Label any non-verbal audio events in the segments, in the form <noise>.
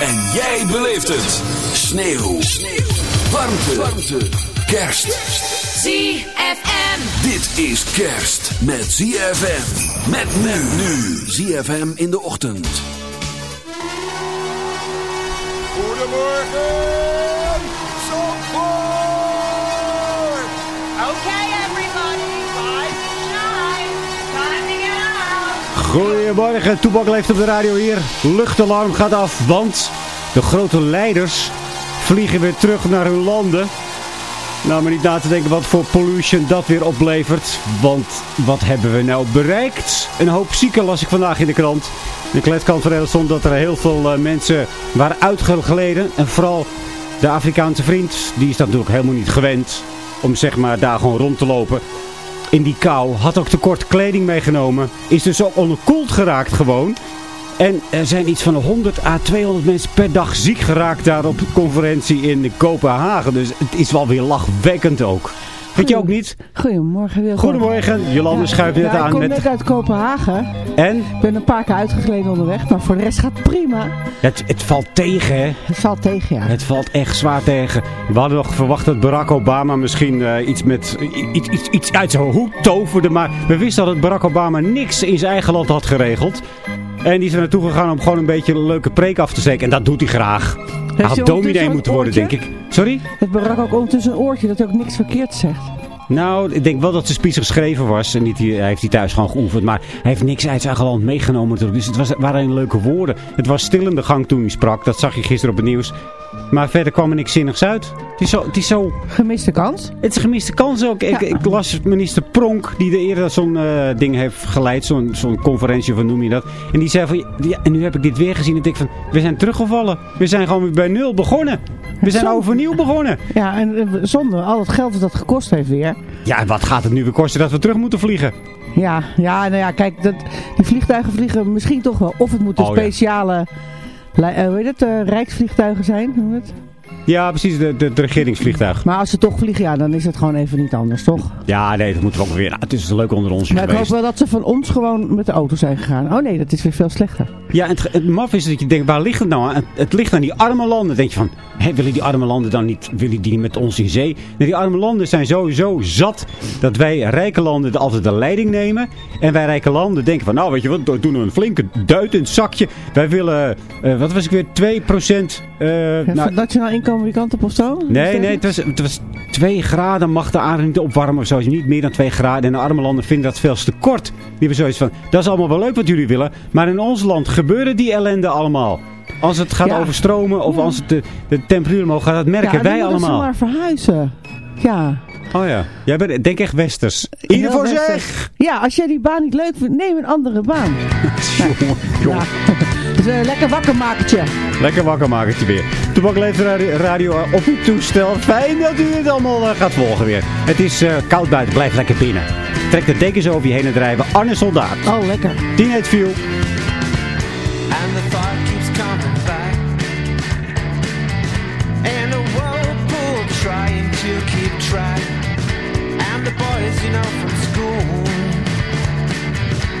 En jij beleeft het. Sneeuw. Warmte. Warmte. Kerst. ZFM. Dit is kerst met ZFM. Met men nu. ZFM in de ochtend. Goedemorgen, Goedemorgen, Toebak leeft op de radio hier. Luchtalarm gaat af, want de grote leiders vliegen weer terug naar hun landen. Nou, maar niet na te denken wat voor pollution dat weer oplevert. Want wat hebben we nou bereikt? Een hoop zieken las ik vandaag in de krant. In de kletkant van stond dat er heel veel eh, mensen waren uitgeleden. En vooral de Afrikaanse vriend, die is natuurlijk helemaal niet gewend om zeg maar daar gewoon rond te lopen. In die kou, had ook tekort kleding meegenomen. Is dus ook onderkoeld geraakt gewoon. En er zijn iets van 100 à 200 mensen per dag ziek geraakt daar op de conferentie in Kopenhagen. Dus het is wel weer lachwekkend ook. Vind je ook niet? Goedemorgen Wilco. Goedemorgen, Jolande schuift net ja, aan ik kom met... net uit Kopenhagen. En? Ik ben een paar keer uitgegleden onderweg, maar voor de rest gaat het prima. Het, het valt tegen, hè? Het valt tegen, ja. Het valt echt zwaar tegen. We hadden nog verwacht dat Barack Obama misschien eh, iets, met, iets, iets, iets uit zijn hoed toverde. Maar we wisten dat Barack Obama niks in zijn eigen land had geregeld. En die is er naartoe gegaan om gewoon een beetje een leuke preek af te steken. En dat doet hij graag. Hij had dominee moeten worden, denk ik. Sorry? Het Barack ook ondertussen een oortje dat hij ook niks verkeerd zegt. Nou, ik denk wel dat de speech geschreven was. En niet, hij heeft die thuis gewoon geoefend. Maar hij heeft niks uit zijn eigen land meegenomen. Dus het was, waren leuke woorden. Het was stil in de gang toen hij sprak. Dat zag je gisteren op het nieuws. Maar verder kwam er niks zinnigs uit. Het is zo... Het is zo Gemiste kans. het is een gemiste kans ook. Ik, Ja. ik las minister Pronk, die de eerder zo'n eh, ding heeft geleid. Zo'n zo'n conferentie, of noem je dat. En die zei van, ja, en nu heb ik dit weer gezien. En ik denk van, we zijn teruggevallen. We zijn gewoon weer bij nul begonnen. We zijn overnieuw begonnen. <laughs> Ja, en eh, zonder al het geld dat dat gekost heeft weer. Ja, en wat gaat het nu weer kosten dat we terug moeten vliegen? Ja, ja, nou ja, kijk, dat, die vliegtuigen vliegen misschien toch wel. Of het moeten Oh, ja. speciale, eh, hoe heet het, eh, rijksvliegtuigen zijn. Hoe het? Ja, precies, de, de, de regeringsvliegtuig. Maar als ze toch vliegen, ja, dan is het gewoon even niet anders, toch? Ja, nee, dat moeten we ook weer. Nou, het is leuk onder ons Maar ik hoop geweest. wel dat ze van ons gewoon met de auto zijn gegaan. Oh nee, dat is weer veel slechter. Ja, en het, het maf is dat je denkt, waar ligt het nou aan? Het, het ligt aan die arme landen. Dan denk je van, hé, willen die arme landen dan niet, willen die met ons in zee? Nee, die arme landen zijn sowieso zat dat wij rijke landen de- altijd de leiding nemen. En wij rijke landen denken van, nou weet je wat, we doen een flinke duit in het zakje. Wij willen, eh, wat was ik weer, 2% eh Ja, nou, nationaal inkomen die kant op of zo? Nee, nee, het was, het was 2 graden mag de aarde niet opwarmen of zo. Niet meer dan 2 graden. En de arme landen vinden dat veel te kort. Die hebben zoiets van, dat is allemaal wel leuk wat jullie willen. Maar in ons land gebeuren die ellende allemaal. Als het gaat Ja. overstromen of Ja. als het de, de temperatuur omhoog gaat, dat merken ja, wij allemaal. ze maar verhuizen. Ja. Oh ja, jij bent denk echt westers. Ieder voor zich! Ja, als jij die baan niet leuk vindt, neem een andere baan. <laughs> Jongen, jongen. <laughs> Dus lekker wakkermakertje. Lekker wakker maken het je weer. Toebak leeft radio, radio op uw toestel. Fijn dat u het allemaal eh, gaat volgen weer. Het is eh, koud buiten, blijf lekker binnen. Trek de dekens over je heen en drijven. Arne Soldaat. Oh, lekker. Teenage View. And the thought keeps coming back. And a whirlpool trying to keep track. And the boys, you know, from school.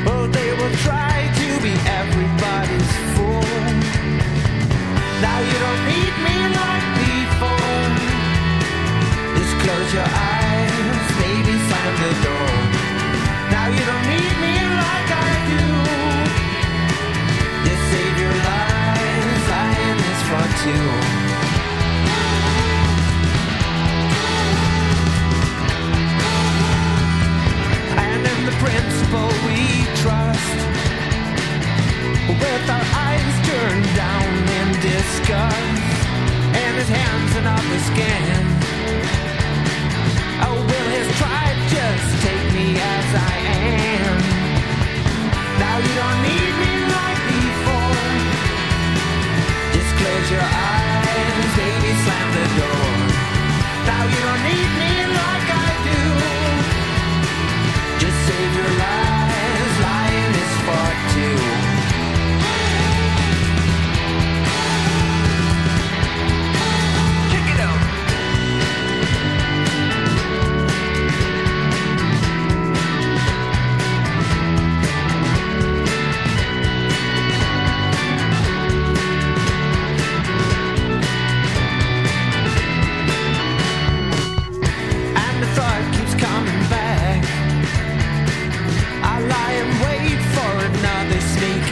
Oh, they will try Now you don't need me like before. Just close your eyes, slam the door. Now you don't need me like I do. Save your the principle we trust, with our eyes turned down disgust, and his hands in the skin. Oh, will his tribe just take me as I am? Now you don't need me like before. Just close your eyes,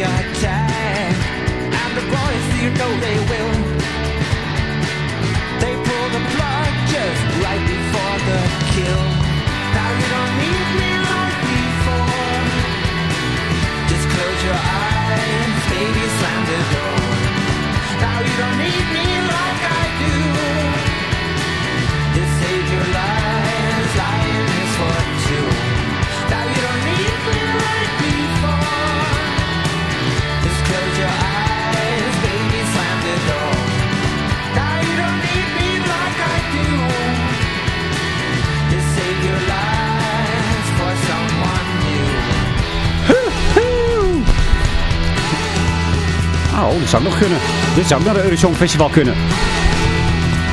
attack, and the boys, you know they will. They pull the plug just right before the kill. Now you don't need me like before. Just close your eyes, baby, slam the door. Now you don't need me zou nog kunnen. Dit zou naar de Eurosong Festival kunnen.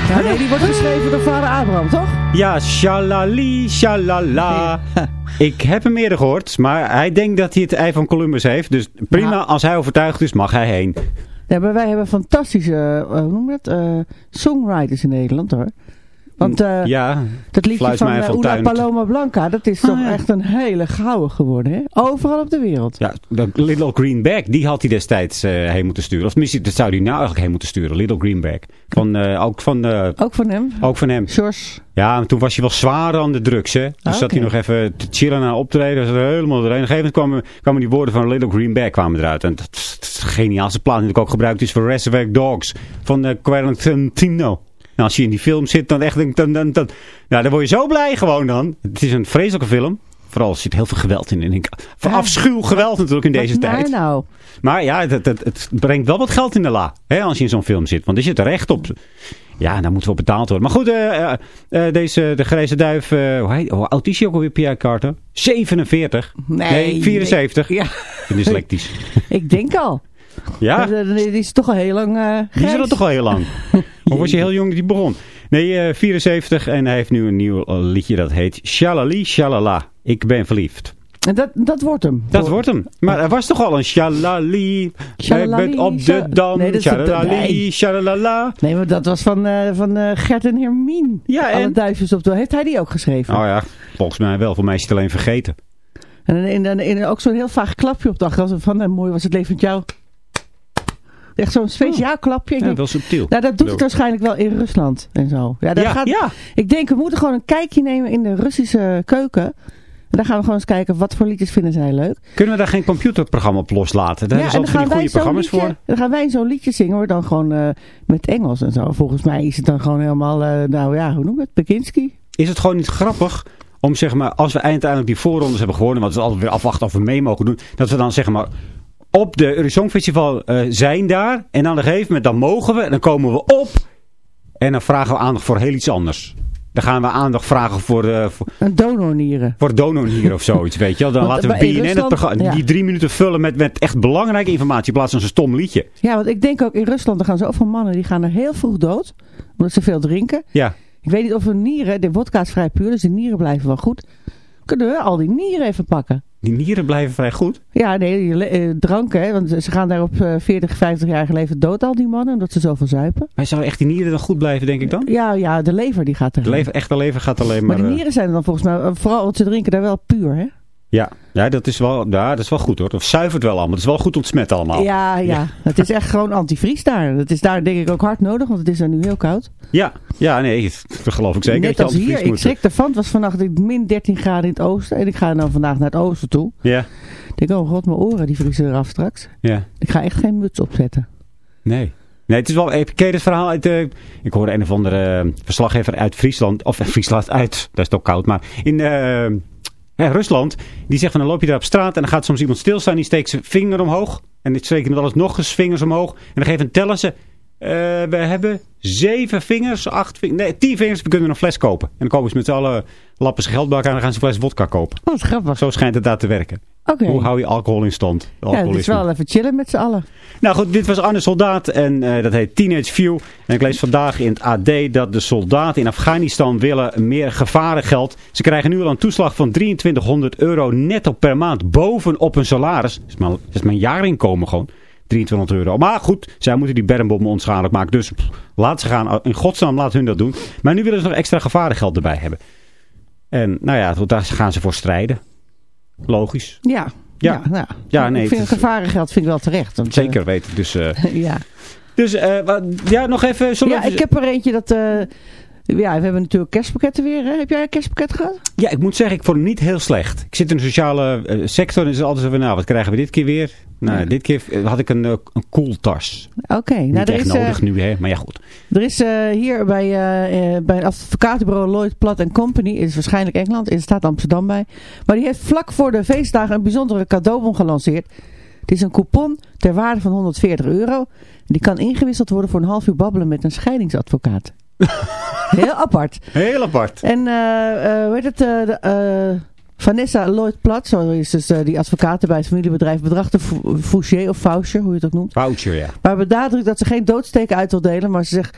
Ja, nee, die wordt geschreven door vader Abraham, toch? Ja, shalali, shalala. <laughs> Ik heb hem eerder gehoord, maar hij denkt dat hij het ei van Columbus heeft. Dus prima, als hij overtuigd is, mag hij heen. Ja, maar wij hebben fantastische, eh, hoe noem je dat, eh, songwriters in Nederland hoor. Want eh, ja, dat liedje van uh, Una Tuin. Paloma Blanca, dat is toch Ah, ja. echt een hele gouden geworden, hè? Overal op de wereld. ja, de Little Greenback, die had hij destijds eh, heen moeten sturen. Of misschien, dat zou hij nou eigenlijk heen moeten sturen, Little Greenback. Van, eh, ook, van, eh, Ook van hem. ook van hem. George. Ja, toen was hij wel zwaar aan de drugs, hè. Dus Ah, zat hij nog even te chillen na optreden. Er helemaal erin. Op een gegeven moment kwamen, kwamen die woorden van Little Greenback kwamen eruit. En dat, is- dat is een geniaalste plaat die ook gebruikt is voor Reservoir Dogs van uh, Tarantino. Nou, als je in die film zit, dan echt... Dan, dan, dan, nou, dan word je zo blij gewoon dan. Het is een vreselijke film. Vooral zit heel veel geweld in. En ik, van Ja. afschuw geweld natuurlijk in deze tijd. nou nou? Maar ja, het, het, het brengt wel wat geld in de la. Hè, als je in zo'n film zit. Want er zit recht op. Ja, daar moeten we betaald worden. Maar goed, eh, eh, eh, deze, de grijze duif. eh, hoe, heet, oud is hij ook alweer, Pierre Carter? 47. Nee, 74. Ja, Dyslectisch. <laughs> ik denk al. Ja, Die is toch al heel lang die is er toch al heel lang. <laughs> Of was je heel jong hij begon? Nee, eh, 74 en hij heeft nu een nieuw eh, liedje dat heet Shalali Shalala. Ik ben verliefd. En dat, dat wordt hem. Dat wordt hem. Maar er was toch al een Shalali. Jij bent op de dam. Nee, dat Shalali, nee. shalalala. Nee, maar dat was van, eh, van eh, Gert en Hermien. Ja, Alle en? duifjes op de... Heeft hij die ook geschreven? Oh ja, volgens mij wel. Voor mij is het alleen vergeten. En in, in, in, ook zo'n heel vaag klapje op de achtergrond van... eh, mooi was het leven met jou. Echt zo'n speciaal klapje. Ik Ja, wel subtiel. nou, dat doet het waarschijnlijk wel in Rusland en zo. Ja, gaat, ja. Ik denk, we moeten gewoon een kijkje nemen in de Russische keuken. En dan gaan we gewoon eens kijken wat voor liedjes vinden zij leuk. Kunnen we daar geen computerprogramma op loslaten? Daar ja, die goede programma's liedje, voor. dan gaan wij zo'n liedje zingen hoor, dan gewoon eh, met Engels en zo. Volgens mij is het dan gewoon helemaal, eh, nou ja, hoe noem je het, Pekinski? Is het gewoon niet grappig om zeg maar, als we uiteindelijk die voorrondes hebben gewonnen, want is altijd weer afwachten of we mee mogen doen, dat we dan zeg maar op de Eurosong Festival eh, zijn daar en aan een gegeven moment dan mogen we en dan komen we op en dan vragen we aandacht voor heel iets anders. Dan gaan we aandacht vragen voor, eh voor, Een donornieren. voor donornier of zoiets, weet je wel. Dan Want laten we BNN het Rusland- programma, ja. die drie minuten vullen met, met echt belangrijke informatie in plaats van zo'n stom liedje. Ja, want ik denk ook in Rusland, er gaan zoveel mannen, die gaan er heel vroeg dood. Omdat ze veel drinken. Ja, Ik weet niet of hun nieren, de wodka is vrij puur, dus de nieren blijven wel goed. Kunnen we al die nieren even pakken? Die nieren blijven vrij goed. Ja, nee, eh, dranken, hè, want ze gaan daar op eh, 40, 50 jaar leven dood, al die mannen, omdat ze zoveel zuipen. Maar zou echt die nieren dan goed blijven, denk ik dan? Ja, ja, de lever die gaat er. De lever, echte lever gaat alleen maar... maar de eh, nieren zijn dan volgens mij, eh, vooral want ze drinken daar wel puur, hè? Ja, ja, dat is wel, ja, dat is wel goed hoor. Dat zuivert wel allemaal. Het is wel goed ontsmet allemaal. Ja, ja, Het is echt gewoon antivries daar. Het is daar denk ik ook hard nodig, want het is daar nu heel koud. ja, ja, nee, dat geloof ik zeker. Net dat als je hier. Ik schrik ervan. Het was vannacht min 13 graden in het oosten. En ik ga dan vandaag naar het oosten toe. Ja, Ik denk, oh god, mijn oren die vriezen eraf straks. ja, Ik ga echt geen muts opzetten. nee. Nee, het is wel, je het verhaal uit, eh, ik hoorde een of andere eh, verslaggever uit Friesland, of eh, Friesland uit, daar is ook koud, maar in Rusland, die zegt van dan loop je daar op straat en dan gaat soms iemand stilstaan, die steekt zijn vinger omhoog en die steekt wel eens nog eens vingers omhoog en dan geven tellen ze, eh, we hebben zeven vingers, acht vingers, nee, tien vingers, we kunnen een fles kopen. En dan komen ze met z'n allen lappen ze geld bij elkaar en dan gaan ze een fles vodka kopen. Oh, grappig. Zo schijnt het daar te werken. Hoe hou je alcohol in stand? Ja, het is wel even chillen met z'n allen. Nou goed, dit was Arne Soldaat en eh, dat heet Teenage View. En ik lees vandaag in het AD dat de soldaten in Afghanistan willen meer gevarengeld. Ze krijgen nu al een toeslag van 2300 euro netto per maand bovenop hun salaris. Dat is dat is een jaarinkomen gewoon. 2300 euro. Maar goed, zij moeten die bermbommen onschadelijk maken. Dus pff, laat ze gaan. In godsnaam laat hun dat doen. Maar nu willen ze nog extra gevarengeld erbij hebben. En nou ja, daar gaan ze voor strijden. Logisch. Ja. Ja. nou, Ja, nee, ik vind het gevarengeld vind ik wel terecht. want, eh, Zeker weten. Dus, eh, <laughs> ja. dus eh, wat- ja, nog even... zullen ja, ik heb er eentje dat... eh, ja, we hebben natuurlijk kerstpakketten weer. Hè? Heb jij een kerstpakket gehad? Ja, ik moet zeggen, ik vond het niet heel slecht. Ik zit in de sociale eh, sector en het is altijd zo van, nou, wat krijgen we dit keer weer? Nou, Ja. dit keer eh, had ik een, eh, een koeltas. Oké. Nou, niet er echt is, nodig nu, hè? Maar ja, goed. Er is hier bij, bij een advocatenbureau Lloyd Platt Company, is waarschijnlijk Engeland, er staat Amsterdam bij. Maar die heeft vlak voor de feestdagen een bijzondere cadeaubon gelanceerd. Het is een coupon ter waarde van 140 euro. Die kan ingewisseld worden voor een half uur babbelen met een scheidingsadvocaat. <laughs> Heel apart. Heel apart. En eh, eh, hoe heet het? eh, de, Vanessa Lloyd Platt, zo is dus die advocaat bij het familiebedrijf Bedrachten Fouché of Foucher, hoe je het ook noemt. Voucher, ja. Maar benadrukt dat ze geen doodsteken uit wil delen. Maar ze zegt...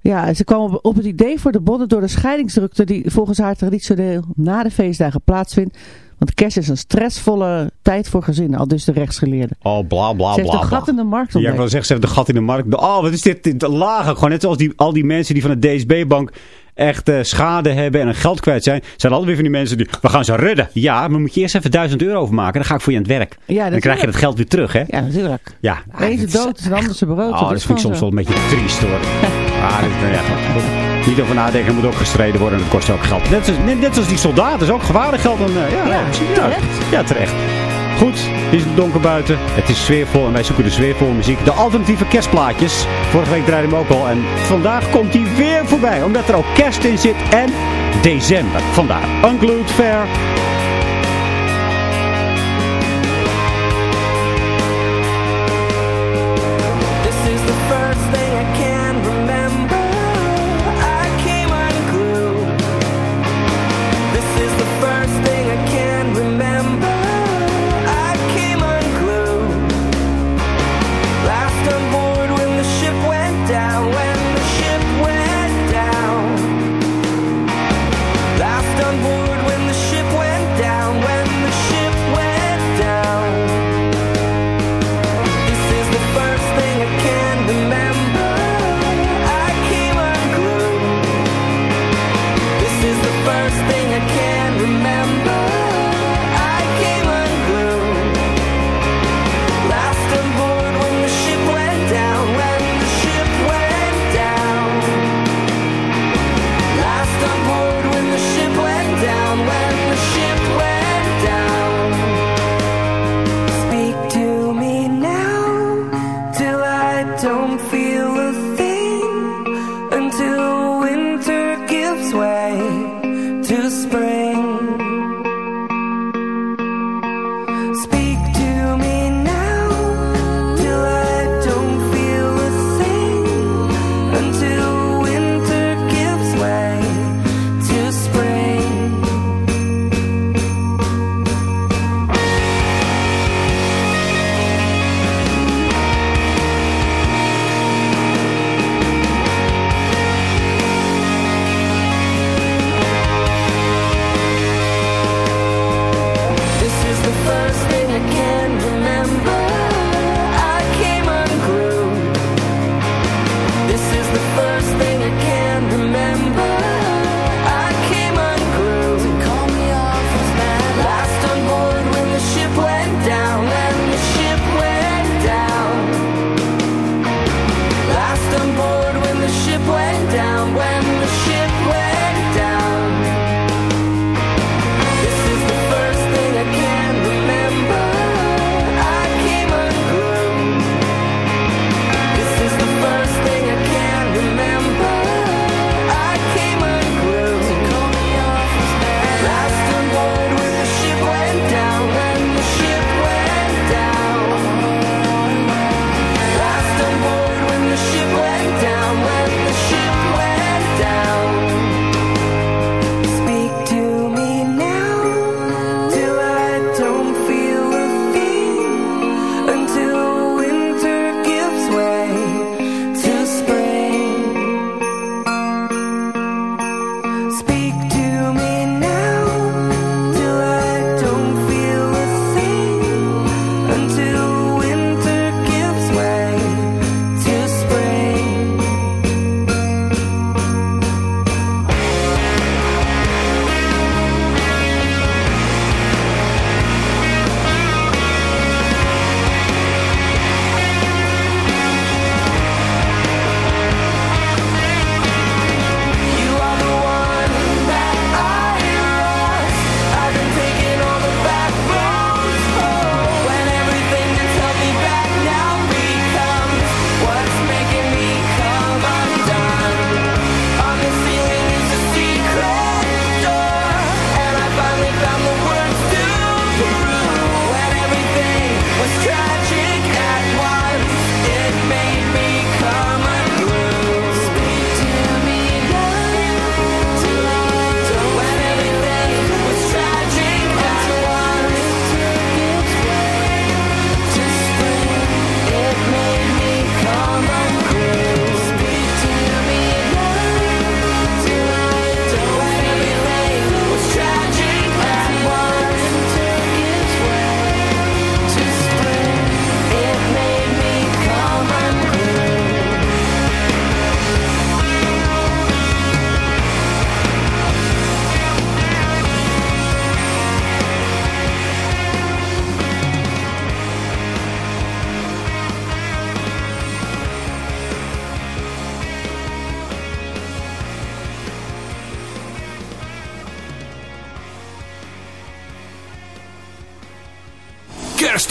Ja, ze kwam op, op het idee voor de bonnen door de scheidingsdrukte die volgens haar traditioneel na de feestdagen plaatsvindt. Want kerst is een stressvolle tijd voor gezinnen, al dus de rechtsgeleerde. Oh, bla, bla, Ze heeft bla, een bla. gat in de markt Ja, ik ontdekt. wil zeggen, ze de gat in de markt. Oh, wat is dit? dit lager. Gewoon net zoals die, al die mensen die van de DSB-bank echt eh, schade hebben en een geld kwijt zijn. Zijn altijd weer van die mensen die, we gaan ze redden. Ja, maar moet je eerst even duizend euro overmaken. Dan ga ik voor je aan het werk. Ja, dan krijg je dat geld weer terug, hè? Ja, natuurlijk. Ja. De ene ah, is dood, de andere is berood. Oh, dat vind ik soms wel een beetje triest hoor. <laughs> ah, dat, nou ja. Niet over nadenken, moet ook gestreden worden en dat kost ook geld. Net, zoals- net, net zoals die soldaten, dat is ook gevaarlijk geld. En, eh, ja, Ja, ja, terecht. Ja, terecht. Goed, het is donker buiten. Het is sfeervol en wij zoeken de sfeervolle muziek. De alternatieve kerstplaatjes. Vorige week draaide hem ook al. En vandaag komt hij weer voorbij. Omdat er ook kerst in zit en december. Vandaar Unglued Fair.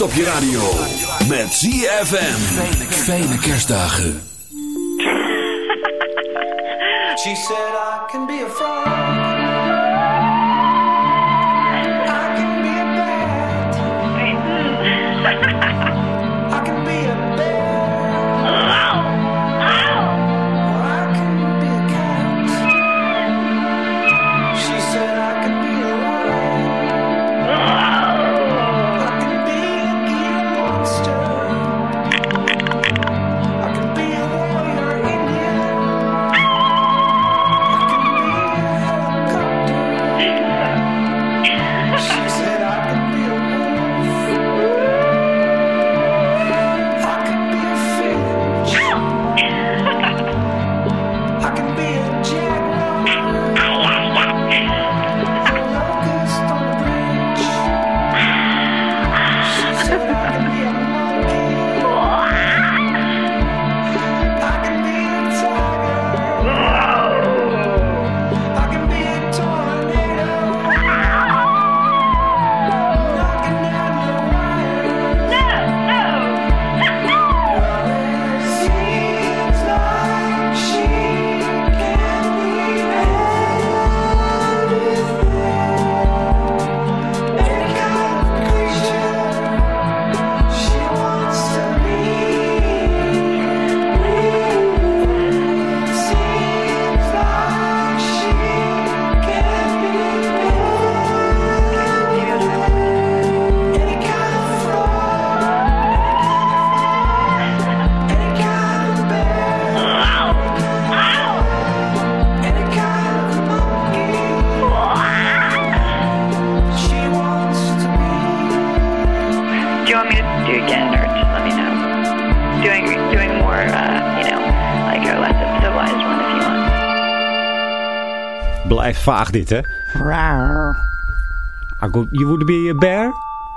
op je radio. Met ZFM. Fijne kerstdagen. She. Vaag dit, hè? You would be a bear?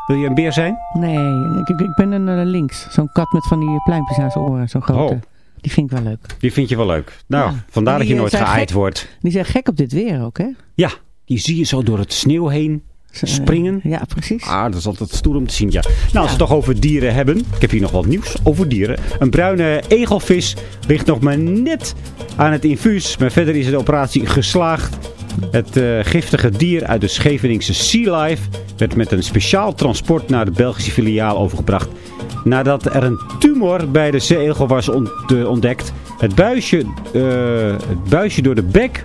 Wil je een beer zijn? Nee, ik, ik, ben een eh, links. Zo'n kat met van die pluimpjes aan zijn oren. Zo'n grote. Oh. Die vind ik wel leuk. Die vind je wel leuk. Nou, Ja. vandaar dat je eh, nooit geaaid gek. wordt. Die zijn gek op dit weer ook, hè? Ja, die zie je zo door het sneeuw heen eh, springen. Ja, precies. Ah, dat is altijd stoer om te zien, ja. Nou, als we het toch over dieren hebben. Ik heb hier nog wat nieuws over dieren. Een bruine egelvis ligt nog maar net aan het infuus. Maar verder is de operatie geslaagd. Het eh, giftige dier uit de Scheveningse Sea Life werd met een speciaal transport naar de Belgische filiaal overgebracht. Nadat er een tumor bij de zeeegel was eh, ontdekt. Het buisje, eh, het buisje door de bek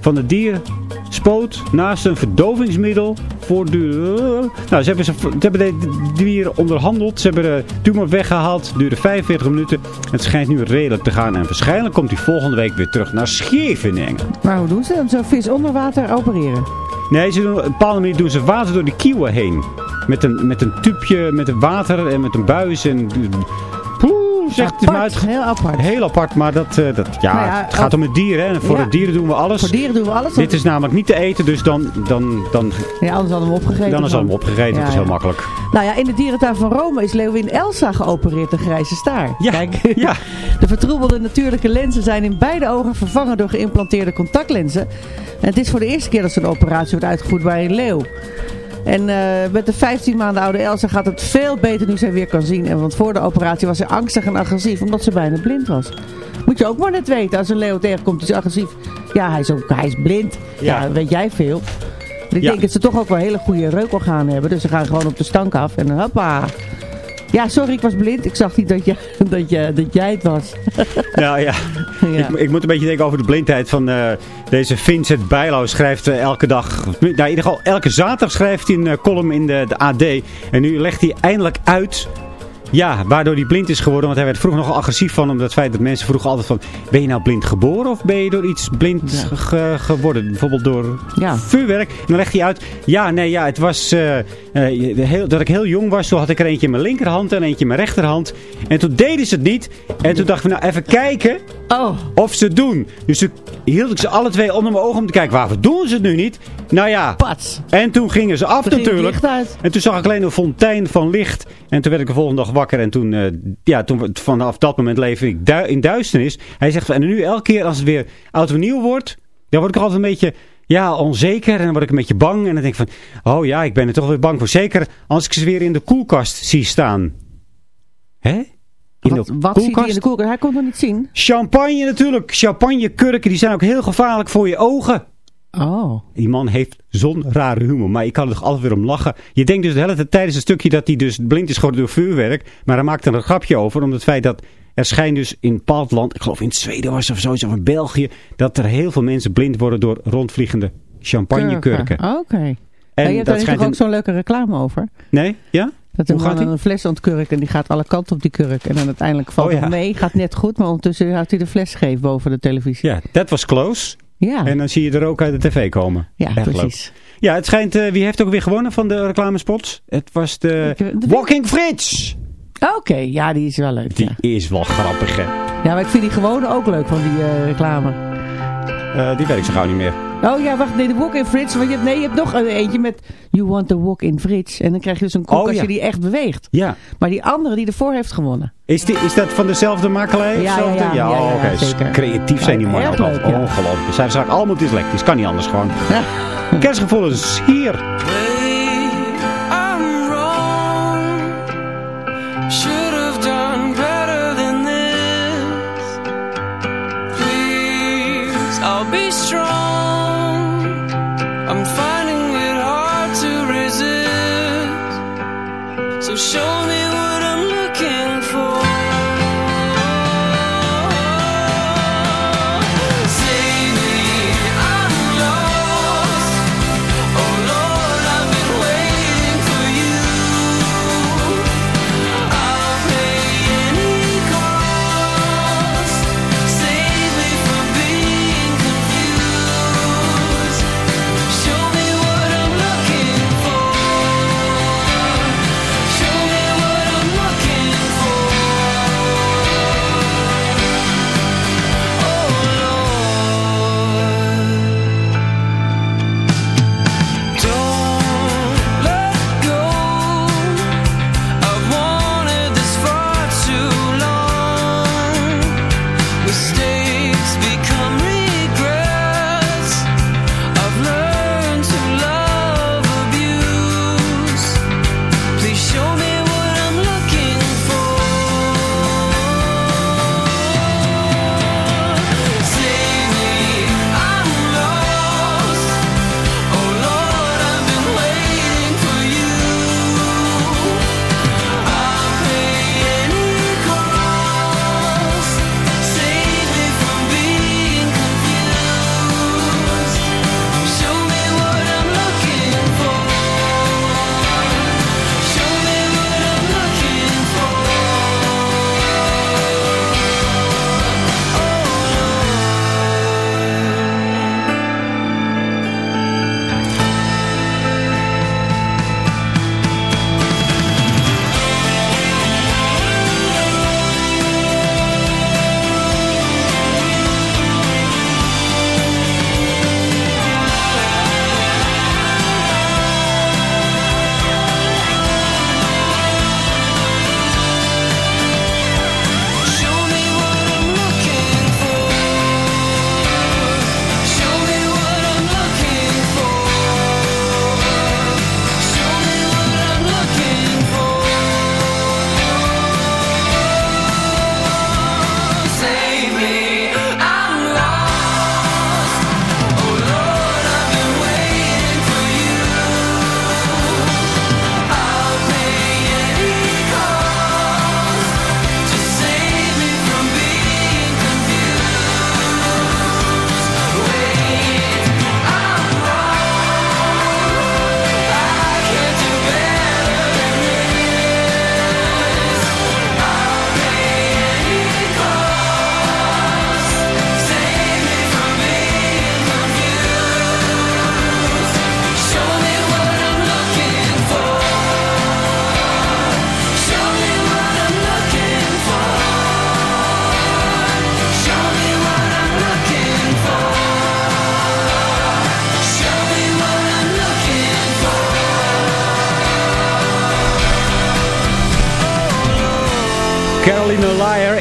van het dier spoot naast een verdovingsmiddel voortdurend. Nou, ze hebben, ze, ze hebben de, de dieren onderhandeld. Ze hebben de tumor weggehaald. duurde 45 minuten. Het schijnt nu redelijk te gaan. En waarschijnlijk komt hij volgende week weer terug naar Scheveningen. Maar hoe doen ze dan? Zo'n vis onder water opereren? Nee, ze doen, op een bepaalde manier doen ze water door de kieuwen heen. Met een, met een tubje, met een water en met een buis. En, zegt het maar heel apart. heel apart. Maar dat, eh, dat, ja, Nou ja, het gaat om het dier. Hè. En voor Ja. het dieren doen we alles. Voor dieren doen we alles. Dit is namelijk niet te eten, dus dan, dan, dan, Ja, anders hadden we hem opgegeten. dan is het opgegeten. Ja, dat is heel makkelijk. Nou ja, in de dierentuin van Rome is leeuwin Elsa geopereerd, de grijze staar. Ja, Kijk, <laughs> ja. de vertroebelde natuurlijke lenzen zijn in beide ogen vervangen door geïmplanteerde contactlenzen. En het is voor de eerste keer dat zo'n operatie wordt uitgevoerd bij een leeuw. En eh, met de 15 maanden oude Elsa gaat het veel beter nu zij weer kan zien. En want voor de operatie was ze angstig en agressief omdat ze bijna blind was. Moet je ook maar net weten. Als een leeuw tegenkomt, is agressief. Ja, hij is, ook, hij is blind. Ja, Ja. weet jij veel. Ik Ja. denk dat ze toch ook wel hele goede reukorganen hebben. Dus ze gaan gewoon op de stank af en hoppa. Ja, sorry, ik was blind. Ik zag niet dat, je, <laughs> dat, je, dat jij het was. Ja, ja. <laughs> <laughs> Ja. Ik, ik moet een beetje denken over de blindheid van eh, deze Vincent Bijlo. schrijft eh, elke dag, nou in ieder geval elke zaterdag schrijft hij een eh, column in de, de AD. En nu legt hij eindelijk uit ja, waardoor hij blind is geworden. Want hij werd vroeger nogal agressief van. Omdat het feit dat mensen vroegen altijd van... Ben je nou blind geboren of ben je door iets blind Ja. ge- geworden? Bijvoorbeeld door Ja. vuurwerk. En dan legt hij uit... Ja, nee, ja, het was... eh, heel, dat ik heel jong was. Toen had ik er eentje in mijn linkerhand en eentje in mijn rechterhand. En toen deden ze het niet. En toen dachten we nou even kijken Oh, of ze doen. Dus toen hield ik ze alle twee onder mijn ogen om te kijken. Waarvoor doen ze het nu niet? Nou ja. pats. En toen gingen ze af Toen natuurlijk. En toen zag ik alleen een fontein van licht. En toen werd ik de volgende dag wakker. En toen, eh, ja, toen vanaf dat moment leefde ik du- in duisternis. Hij zegt, van, en nu elke keer als het weer oud en nieuw wordt. Dan word ik altijd een beetje ja, onzeker. En dan word ik een beetje bang. En dan denk ik van, oh ja, ik ben er toch weer bang voor. Zeker als ik ze weer in de koelkast zie staan. Hè? In Wat, de wat in de koelkast? Hij kon het niet zien. Champagne natuurlijk. Champagnekurken, die zijn ook heel gevaarlijk voor je ogen. Oh. Die man heeft zo'n rare humor. Maar ik kan er toch altijd weer om lachen. Je denkt dus de hele tijd tijdens een stukje dat hij dus blind is geworden door vuurwerk. Maar hij maakt er een grapje over. Om het feit dat er schijnt dus in een bepaald land. Ik geloof in Zweden was of zoiets. Of in België. Dat er heel veel mensen blind worden door rondvliegende champagnekurken. Kurken. Oké. En je hebt dat daar schijnt toch ook zo'n leuke reclame over? Nee? Ja? Dat Hoe een gaat man een fles ontkurkt en die gaat alle kanten op die kurk. En dan uiteindelijk valt Oh, ja. het mee, gaat net goed. Maar ondertussen houdt hij de fles scheef boven de televisie. Ja, dat was close. Ja, En dan zie je er ook uit de tv komen. ja Echt leuk. precies. Ja, het schijnt... eh, wie heeft ook weer gewonnen van de reclamespots? Het was de... De- Walking Fritz! Oké, ja, die is wel leuk. Die Ja. is wel grappig, hè? ja, maar ik vind die gewone ook leuk van die eh, reclame. Eh, die weet ik zo gauw niet meer. Oh ja, wacht, nee, de walk in Frits. Want je hebt, nee, je hebt nog een eentje met You want to walk in Frits. En dan krijg je dus een koek Oh, als ja. je die echt beweegt. Ja. Maar die andere die ervoor heeft gewonnen. Is, die, is dat van dezelfde makelij? Ja, ja, ja, ja, oh, ja, oké. Creatief zijn die mannen ook erg altijd. Ongelooflijk. Ze zijn allemaal dyslectisch. Kan niet anders gewoon. Ja. <laughs> Kerstgevoelens hier. Be strong.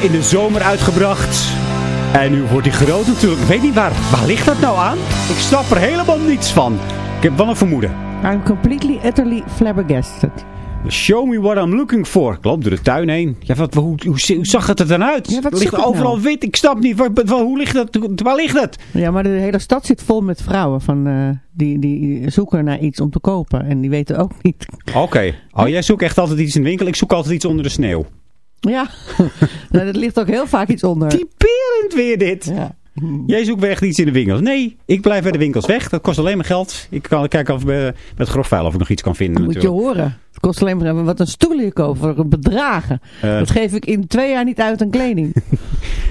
In de zomer uitgebracht. En nu wordt hij groot natuurlijk. Ik weet niet waar. Waar ligt dat nou aan? Ik snap er helemaal niets van. Ik heb wel een vermoeden. I'm completely, utterly flabbergasted. Show me what I'm looking for. Ik loop door de tuin heen. Ja, wat, hoe, hoe, hoe zag het er dan uit? Ja, wat ligt ik overal nou? wit. Ik snap niet. Waar, waar- hoe ligt dat? Waar ligt het? Ja, maar de hele stad zit vol met vrouwen van, eh, die, die zoeken naar iets om te kopen. En die weten ook niet. Oké. Oh, jij zoekt echt altijd iets in de winkel. Ik zoek altijd iets onder de sneeuw. Ja, <laughs> nou, er ligt ook heel vaak iets onder. Typerend weer dit. Ja. Jij zoekt weer echt iets in de winkels. Nee, ik blijf bij de winkels weg. Dat kost alleen maar geld. Ik kan kijken of, bij- met grofvuil of ik nog iets kan vinden. Moet je horen. Het kost alleen maar wat een stoel hier kopen voor bedragen. Eh, dat geef ik in twee jaar niet uit aan kleding. <laughs>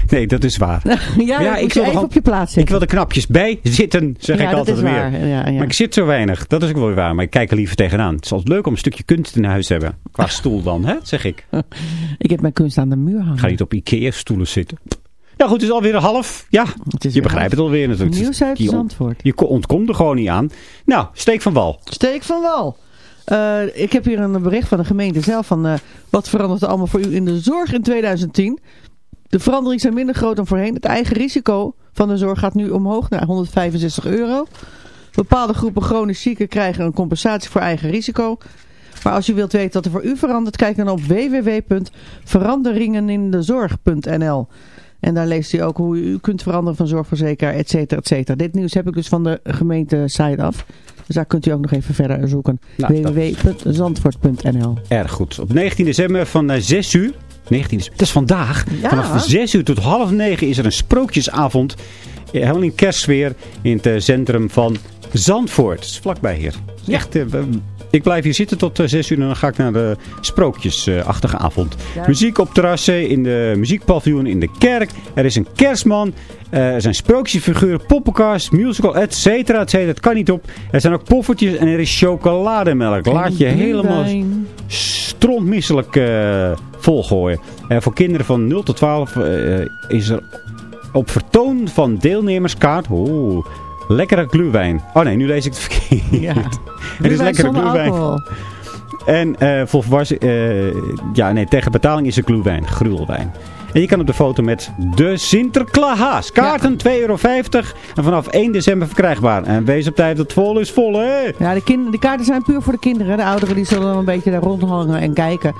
nee, dat is waar. <laughs> ja, Ja, ik wil even op je plaats Ik zetten. wil er knapjes bij zitten, zeg ja, ik altijd weer. Ja, ja. Maar ik zit zo weinig. Dat is ook wel weer waar. Maar ik kijk er liever tegenaan. Het is altijd leuk om een stukje kunst in huis te hebben. Qua <laughs> stoel dan, hè? zeg ik. <laughs> Ik heb mijn kunst aan de muur hangen. Ik ga niet op Ikea-stoelen zitten. Nou goed, het is alweer een half. Ja, je begrijpt het alweer natuurlijk. Nieuws uit Je Zandvoort. Je ko- ontkomt er gewoon niet aan. Nou, steek van wal. Steek van wal. Eh, ik heb hier een bericht van de gemeente zelf van eh, wat verandert er allemaal voor u in de zorg in 2010. De veranderingen zijn minder groot dan voorheen. Het eigen risico van de zorg gaat nu omhoog naar 165 euro. Bepaalde groepen chronisch zieken krijgen een compensatie voor eigen risico. Maar als u wilt weten wat er voor u verandert, kijk dan op www.veranderingenindezorg.nl. En daar leest u ook hoe u kunt veranderen van zorgverzekeraar, et cetera, et cetera. Dit nieuws heb ik dus van de gemeente site af. Dus daar kunt u ook nog even verder zoeken. Nou, www.zandvoort.nl Erg goed. Op 19 december van eh, 6 uur. 19 december. Dat is vandaag. Ja. Vanaf 6 uur tot half 9 is er een sprookjesavond. eh, Helemaal in kerstsfeer in het eh, centrum van Zandvoort. Dat is vlakbij hier. Het is Ja. Eh, ik blijf hier zitten tot eh, 6 uur en dan ga ik naar de sprookjesachtige avond. Ja. Muziek op terrassen, in de muziekpaviljoen, in de kerk. Er is een kerstman. eh, er zijn sprookjesfiguren, poppenkast, musical, et cetera, et cetera. Het kan niet op. Er zijn ook poffertjes en er is chocolademelk. Laat je helemaal strontmisselijk eh volgooien. Eh, voor kinderen van 0 tot 12 eh, is er op vertoon van deelnemerskaart... Oeh, lekkere gluwijn. Oh nee, nu lees ik het verkeerd. Ja. <laughs> Het is lekkere gluwijn. En eh voor eh, ja, nee, tegen betaling is er gluwijn. Gruwelwijn. En je kan op de foto met de Sinterklaas. Kaarten 2,50 euro. En vanaf 1 december verkrijgbaar. En wees op tijd, het vol is vol, hè? Ja, de, de kaarten zijn puur voor de kinderen. De ouderen die zullen dan een beetje daar rondhangen en kijken.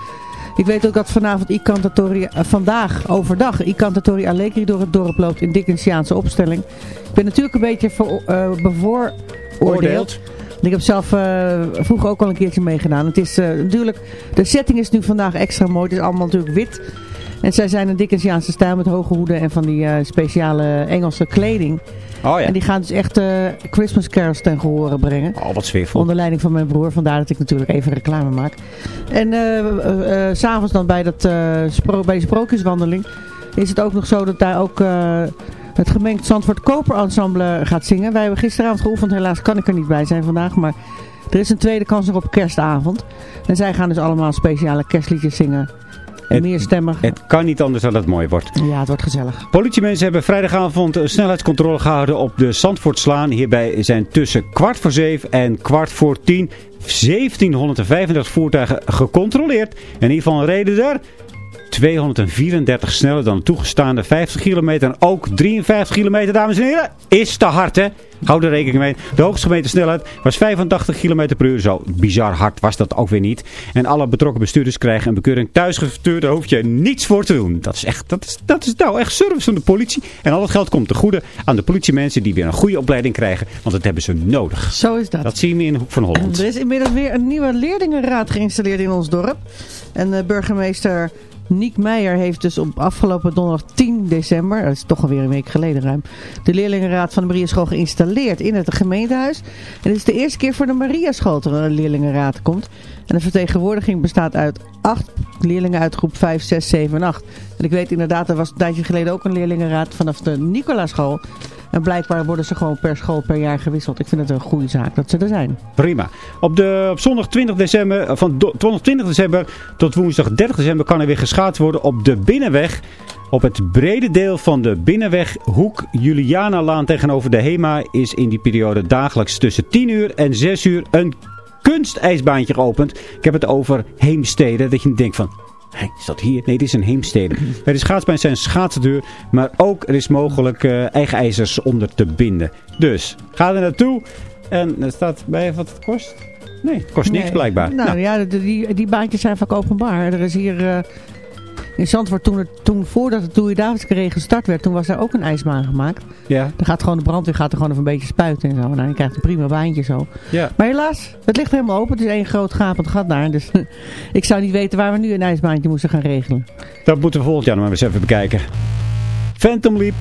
Ik weet ook dat vanavond Icantatori, eh, vandaag overdag Icantatori Allegri door het dorp loopt in Dickensiaanse opstelling. Ik ben natuurlijk een beetje voor, eh, bevooroordeeld. Oordeeld. Ik heb zelf eh, vroeger ook al een keertje meegedaan. Het is natuurlijk, de setting is nu vandaag extra mooi. Het is allemaal natuurlijk wit. En zij zijn een Dickensiaanse stijl met hoge hoeden en van die eh, speciale Engelse kleding. Oh ja. En die gaan dus echt eh, Christmas carols ten gehore brengen. Oh, wat sfeervol. Onder leiding van mijn broer. Vandaar dat ik natuurlijk even reclame maak. En eh, s'avonds dan bij, dat, spro bij die sprookjeswandeling is het ook nog zo dat daar ook het gemengd Zandvoort Koper Ensemble gaat zingen. Wij hebben gisteravond geoefend. Helaas kan ik er niet bij zijn vandaag. Maar er is een tweede kans nog op kerstavond. En zij gaan dus allemaal speciale kerstliedjes zingen. En Het- meerstemmig. Het kan niet anders dan dat het mooi wordt. Ja, het wordt gezellig. Politiemensen hebben vrijdagavond een snelheidscontrole gehouden op de Zandvoortslaan. Hierbij zijn tussen kwart voor zeven en kwart voor tien 1735 voertuigen gecontroleerd. En hiervan reden er 234 sneller dan de toegestaande 50 kilometer. En ook 53 kilometer, dames en heren, is te hard hè. Hou er rekening mee. De hoogste gemeten snelheid was 85 km per uur. Zo bizar hard was dat ook weer niet. En alle betrokken bestuurders krijgen een bekeuring thuisgestuurd. Daar hoef je niets voor te doen. Dat is, echt, dat is, dat is nou echt service van de politie. En al dat geld komt te goede aan de politiemensen die weer een goede opleiding krijgen. Want dat hebben ze nodig. Zo is dat. Dat zien we in de Hoek van Holland. Er is inmiddels weer een nieuwe leerlingenraad geïnstalleerd in ons dorp. En uh, burgemeester Niek Meijer heeft dus op afgelopen donderdag 10 december, dat is toch alweer een week geleden ruim, de leerlingenraad van de Mariaschool geïnstalleerd in het gemeentehuis. En het is de eerste keer voor de Mariaschool dat er een leerlingenraad komt. En de vertegenwoordiging bestaat uit acht leerlingen uit groep 5, 6, 7 en 8. En ik weet inderdaad, er was een tijdje geleden ook een leerlingenraad vanaf de Nicolaaschool. En blijkbaar worden ze gewoon per school per jaar gewisseld. Ik vind het een goede zaak dat ze er zijn. Prima. Op, de, op zondag 20 december, van 20 december tot woensdag 30 december kan er weer geschaatst worden op de Binnenweg. Op het brede deel van de Binnenweg Hoek Julianalaan tegenover de HEMA is in die periode dagelijks tussen 10 uur en 6 uur een kunstijsbaantje geopend. Ik heb het over Heemstede. Dat je denkt van, Hey, is dat hier? Nee, dit is een Heemstede. Bij de schaatsbaan zijn schaatsdeur, maar ook er is mogelijk eh, eigen ijzers onder te binden. Dus, ga er naartoe. En er staat bij wat het kost. Nee, het kost niks Nee. blijkbaar. Nou, ja, de- die, die baantjes zijn vaak openbaar. Er is hier eh, in Zandvoort, toen, het, toen voordat de Toei Davidskaree gestart werd, toen was daar ook een ijsbaan gemaakt. ja, Dan gaat gewoon de brandweer gaat er gewoon even een beetje spuiten en zo. Nou, je krijgt een prima baantje zo. ja. Maar helaas, het ligt helemaal open. Het is één groot gapend gat daar. Dus <laughs> ik zou niet weten waar we nu een ijsbaantje moesten gaan regelen. Dat moeten we volgend jaar nog maar eens even bekijken. Phantom Leap.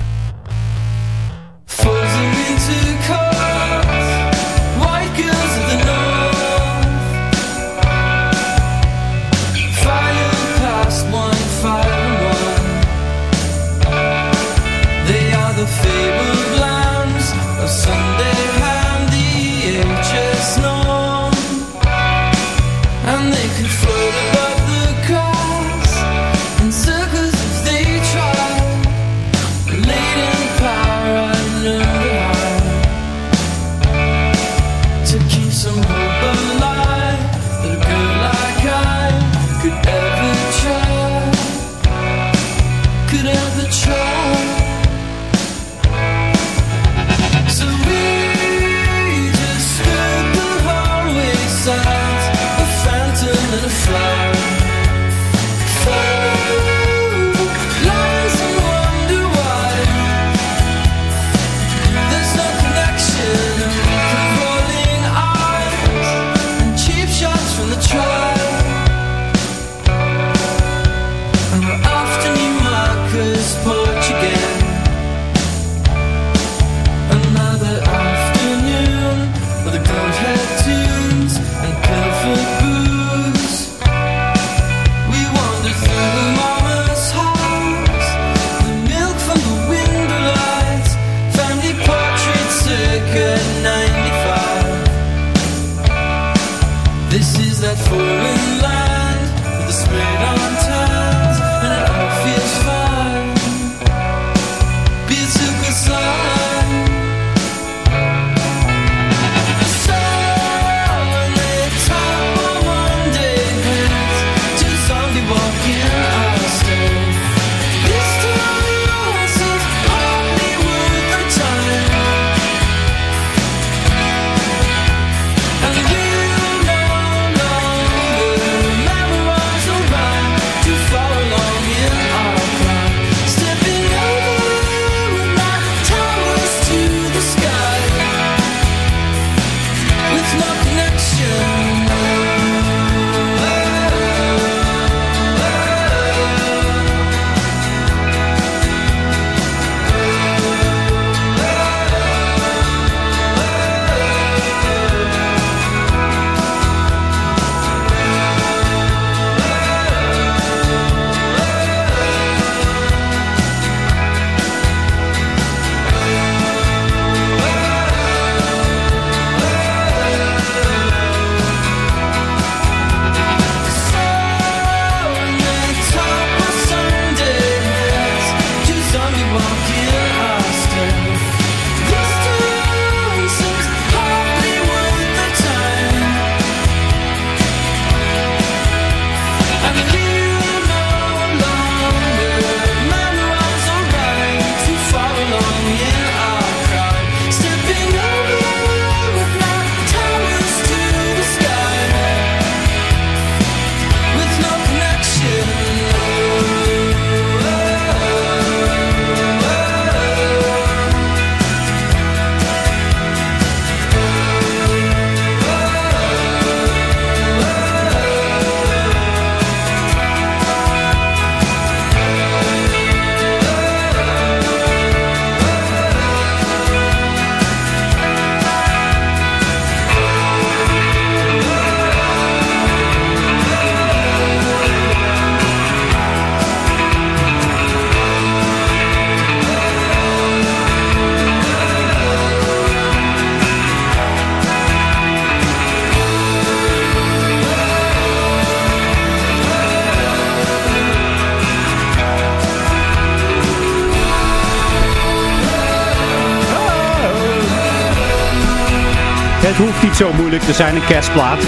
Zo moeilijk te zijn, een kerstplaat.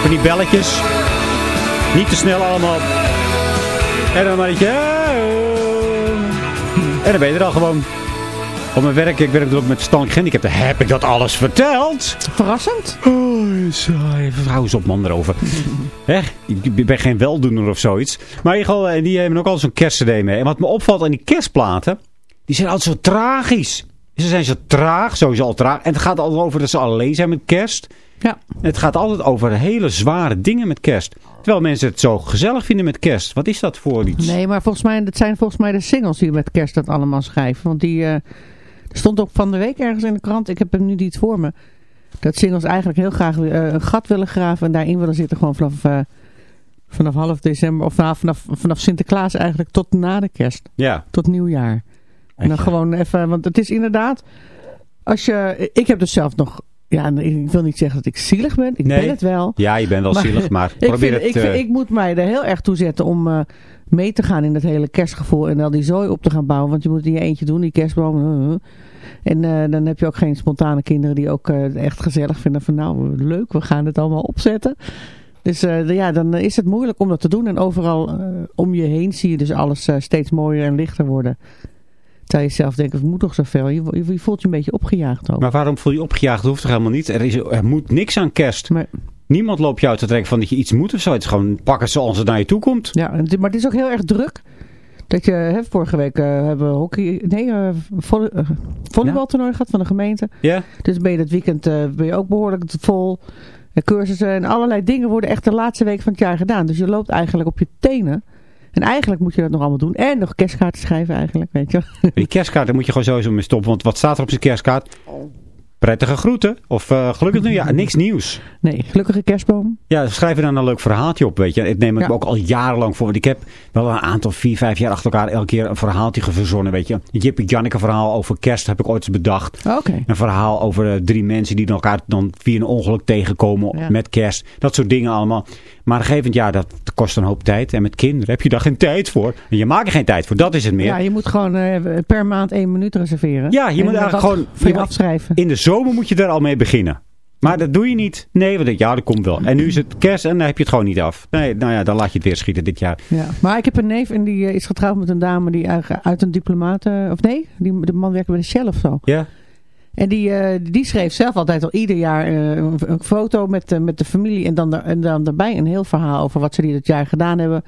Van die belletjes. Niet te snel allemaal. En dan maar beetje... En dan ben je er al gewoon. Op mijn werk, ik werk er ook met verstandelijk gehandicapten. Heb ik dat alles verteld? Verrassend. Oh, saai. Hou eens op man erover. <laughs> Hè? Ik ben geen weldoener of zoiets. Maar in ieder geval, eh, die hebben ook al zo'n kerstcd mee. En wat me opvalt aan die kerstplaten, die zijn altijd zo tragisch. Ze zijn zo traag, sowieso al traag. En het gaat altijd over dat ze alleen zijn met kerst. Ja. Het gaat altijd over hele zware dingen met kerst. Terwijl mensen het zo gezellig vinden met kerst. Wat is dat voor iets? Nee, maar volgens mij, dat zijn volgens mij de singles die met kerst dat allemaal schrijven. Want die eh, stond ook van de week ergens in de krant. Ik heb hem nu niet voor me. Dat singles eigenlijk heel graag eh, een gat willen graven. En daarin willen zitten gewoon vanaf, eh, vanaf half december. Of vanaf, vanaf, vanaf Sinterklaas eigenlijk tot na de kerst. Ja. Tot nieuwjaar. En dan ja. gewoon even, want het is inderdaad, als je, ik heb dus zelf nog, ja, ik wil niet zeggen dat ik zielig ben, ik Nee. ben het wel. Ja, je bent wel Maar zielig, maar <laughs> Ik, probeer vind, het... ik, vind- eh, ik moet mij er heel erg toe zetten om eh, mee te gaan in dat hele kerstgevoel en al die zooi op te gaan bouwen. Want je moet het in je eentje doen, die kerstboom. uh. En eh, dan heb je ook geen spontane kinderen die ook eh, echt gezellig vinden van nou, leuk, we gaan het allemaal opzetten. Dus eh, ja, dan is het moeilijk om dat te doen. En overal eh, om je heen zie je dus alles eh, steeds mooier en lichter worden. Terwijl je zelf denkt, het moet toch zoveel. Je, je, je voelt je een beetje opgejaagd ook. Maar waarom voel je opgejaagd? Dat hoeft toch helemaal niet? Er, is, er moet niks aan kerst. Maar, Niemand loopt jou te trekken van dat je iets moet of zo. Het is gewoon pakken zoals het naar je toe komt. ja, maar het is ook heel erg druk. Dat je, hè, vorige week eh, hebben we hockey, nee, volleybaltoernooi gehad van de gemeente. Ja? Dus ben je dat weekend ben je ook behoorlijk vol. Cursussen en allerlei dingen worden echt de laatste week van het jaar gedaan. Dus je loopt eigenlijk op je tenen. En eigenlijk moet je dat nog allemaal doen. En nog kerstkaarten schrijven eigenlijk, weet je. wel. <laughs> Die kerstkaart, daar moet je gewoon sowieso mee stoppen. Want wat staat er op zijn kerstkaart? Prettige groeten. Of eh, gelukkig nieuwjaar. <laughs> Niks nieuws. Nee, gelukkige kerstboom. Ja, schrijf er dan een leuk verhaaltje op, weet je. Het neem ik Ja. me ook al jarenlang voor. Want ik heb wel een aantal, vier, vijf jaar achter elkaar elke keer een verhaaltje verzonnen, weet je. Een Jippie Janneke verhaal over kerst heb ik ooit eens bedacht. Oké. Een verhaal over eh, drie mensen die elkaar dan via een ongeluk tegenkomen Ja. met kerst. Dat soort dingen allemaal. Maar een gegeven jaar, dat kost een hoop tijd. En met kinderen heb je daar geen tijd voor. En je maakt er geen tijd voor, dat is het meer. Ja, je moet gewoon eh, per maand één minuut reserveren. Ja, je En moet eigenlijk gewoon- Voor je afschrijven. In de zomer moet je daar al mee beginnen. Maar dat doe je niet. Nee, want ja, dat komt wel. En nu is het kerst en dan heb je het gewoon niet af. Nee, nou ja, dan laat je het weer schieten dit jaar. Ja. Maar ik heb een neef en die eh, is getrouwd met een dame die eigenlijk uit een diplomaten... Of nee, die, de man werkte bij de Shell of zo. Ja? En die, eh, die schreef zelf altijd al ieder jaar eh, een, foto met, eh, met de familie. En dan, en dan daarbij een heel verhaal over wat ze dit jaar gedaan hebben.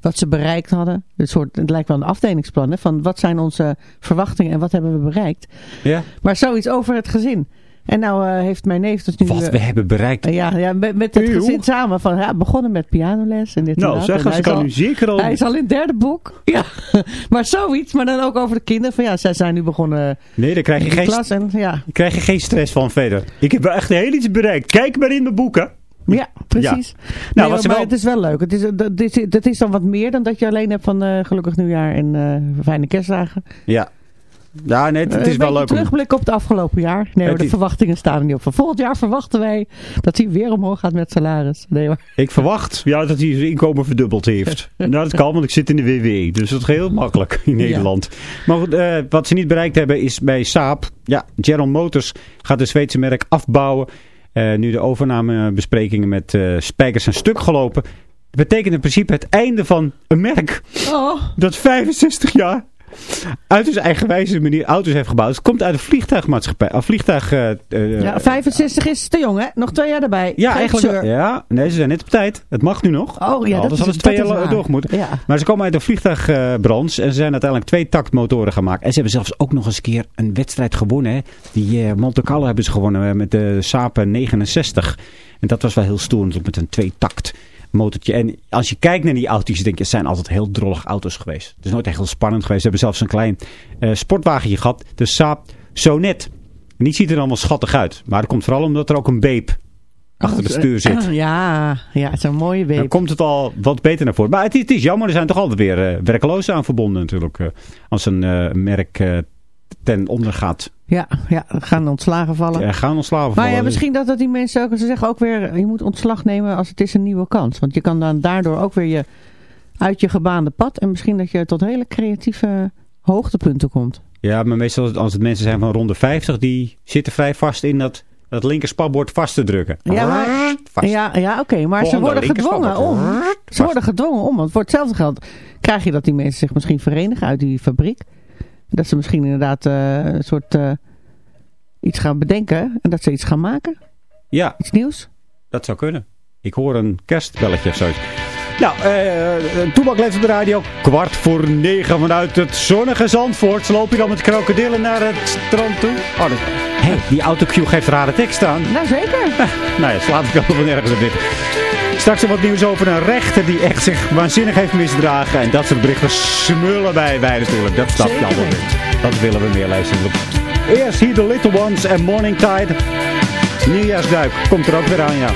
Wat ze bereikt hadden. Een soort, het lijkt wel een afdelingsplan. Hè, van wat zijn onze verwachtingen en wat hebben we bereikt. Ja? Maar zoiets over het gezin. En nou eh, heeft mijn neef dus nu... Wat we hebben bereikt. ja, ja, met, met het Eeuw. gezin samen. Van, ja, begonnen met pianoles en dit en Nou, dat. zeg, En als hij ik is kan al- nu zeker al... Hij is al in het derde boek. Ja, <laughs> maar zoiets. Maar dan ook over de kinderen. Van ja, zij zijn nu begonnen Nee, daar krijg in je, geen, klas. En ja, daar krijg je geen stress van verder. Ik heb wel echt heel iets bereikt. Kijk maar in mijn boeken. Ja, precies. Nou, nee, ze maar wel- het is wel leuk. Het is, dat, is, dat is dan wat meer dan dat je alleen hebt van eh, gelukkig nieuwjaar en eh, fijne kerstdagen. Ja. Ja, nee, het, het Eh, is wel een leuk om... terugblik op het afgelopen jaar. Nee hoor, de is- verwachtingen staan er niet op. Van volgend jaar verwachten wij dat hij weer omhoog gaat met salaris. Nee hoor. Ik verwacht ja, dat hij zijn inkomen verdubbeld heeft. <laughs> nou, dat kan, want ik zit in de WW. Dus dat is heel makkelijk in Nederland. Maar goed, eh, wat ze niet bereikt hebben is bij Saab. Ja, General Motors gaat de Zweedse merk afbouwen. Eh, nu de overnamebesprekingen met spijkers zijn stuk gelopen. Dat betekent in principe het einde van een merk Oh, dat 65 jaar uit zijn eigenwijze manier auto's heeft gebouwd. Het komt uit een vliegtuigmaatschappij. Een vliegtuig... eh, ja, 65 is te jong hè. Nog twee jaar erbij. ja, Geen eigenlijk. Ja, nee, ze zijn net op tijd. Het mag nu nog. Oh ja, dat Anders is, hadden ze twee jaar waar. door moeten. Ja. Maar ze komen uit de vliegtuigbranche en ze zijn uiteindelijk twee taktmotoren gemaakt. En ze hebben zelfs ook nog eens een keer een wedstrijd gewonnen. Hè. Die eh, Monte Carlo hebben ze gewonnen met de Saab 69. En dat was wel heel stoer natuurlijk met een twee-takt motortje. En als je kijkt naar die auto's, denk je, het zijn altijd heel drollige auto's geweest. Het is nooit echt heel spannend geweest. Ze hebben zelfs een klein eh, sportwagentje gehad, de Saab Sonet. En die ziet er allemaal schattig uit. Maar dat komt vooral omdat er ook een beep achter het stuur zit. <laughs> Ja, ja, zo'n mooie Dan week. komt het al wat beter naar voren. Maar het, is- het is jammer, er zijn toch altijd weer eh, werklozen aan verbonden natuurlijk. eh, als een merk ten onder gaat. Ja, ja, gaan ontslagen vallen. Gaan ontslagen maar vallen. Maar ja, misschien dat, dat die mensen ook, ze zeggen ook weer, je moet ontslag nemen als het is een nieuwe kans. Want je kan dan daardoor ook weer je, uit je gebaande pad. En misschien dat je tot hele creatieve hoogtepunten komt. Ja, maar meestal als het mensen zijn van rond de 50, die zitten vrij vast in dat, dat linkerspatbord vast te drukken. Ja, ja, ja oké, maar ze worden gedwongen om. Ze worden gedwongen om, want voor hetzelfde geld krijg je dat die mensen zich misschien verenigen uit die fabriek. Dat ze misschien inderdaad eh, een soort eh, iets gaan bedenken en dat ze iets gaan maken. Ja. Iets nieuws. Dat zou kunnen. Ik hoor een kerstbelletje of zoiets. Eh, nou, uh, Toebak leeft op de radio. Kwart voor negen vanuit het zonnige Zandvoort. Loop je dan met krokodillen naar het strand toe? Oh, dat... hey, die autocue geeft rare tekst aan. Nou, zeker. <laughs> nou ja, slaat ik wel nergens op dit. Straks nog wat nieuws over een rechter die echt zich waanzinnig heeft misdragen. En dat soort berichten smullen bij wij natuurlijk. Dat snap je allemaal niet. Dat willen we meer lezen. Eerst hier de Little Ones en Morning Tide. Nieuwjaarsduik komt er ook weer aan, ja.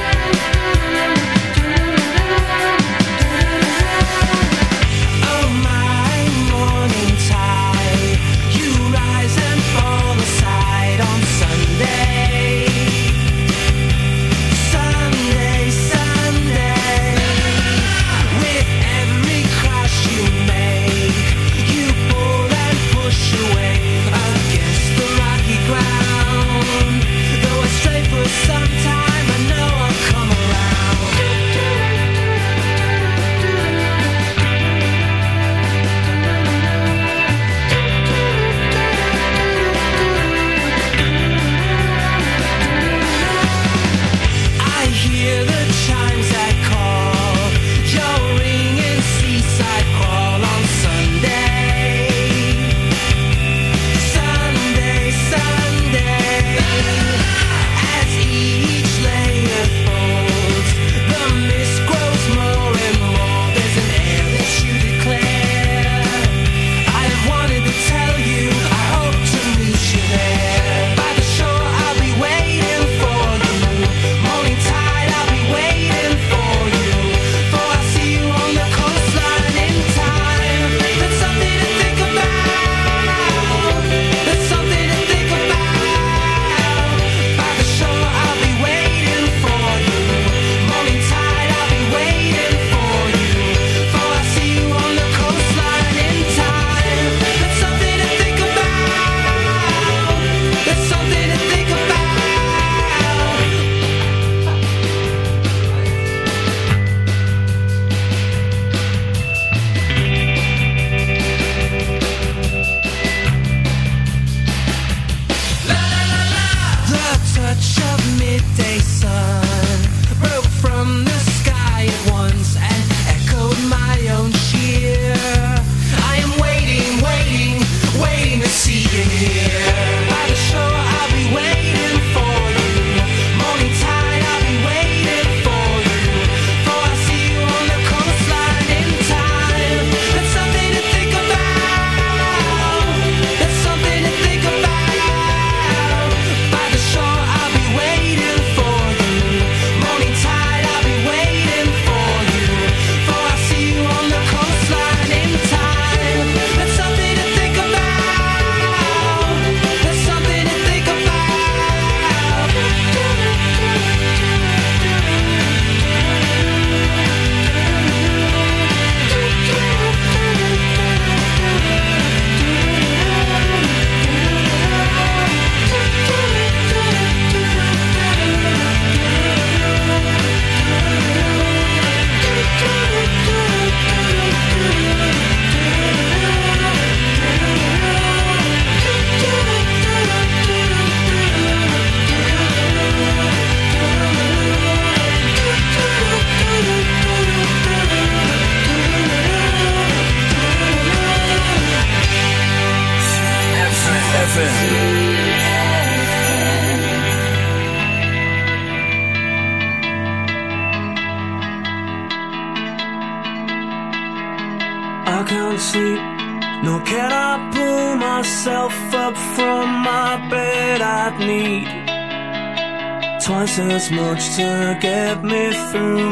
much to get me through.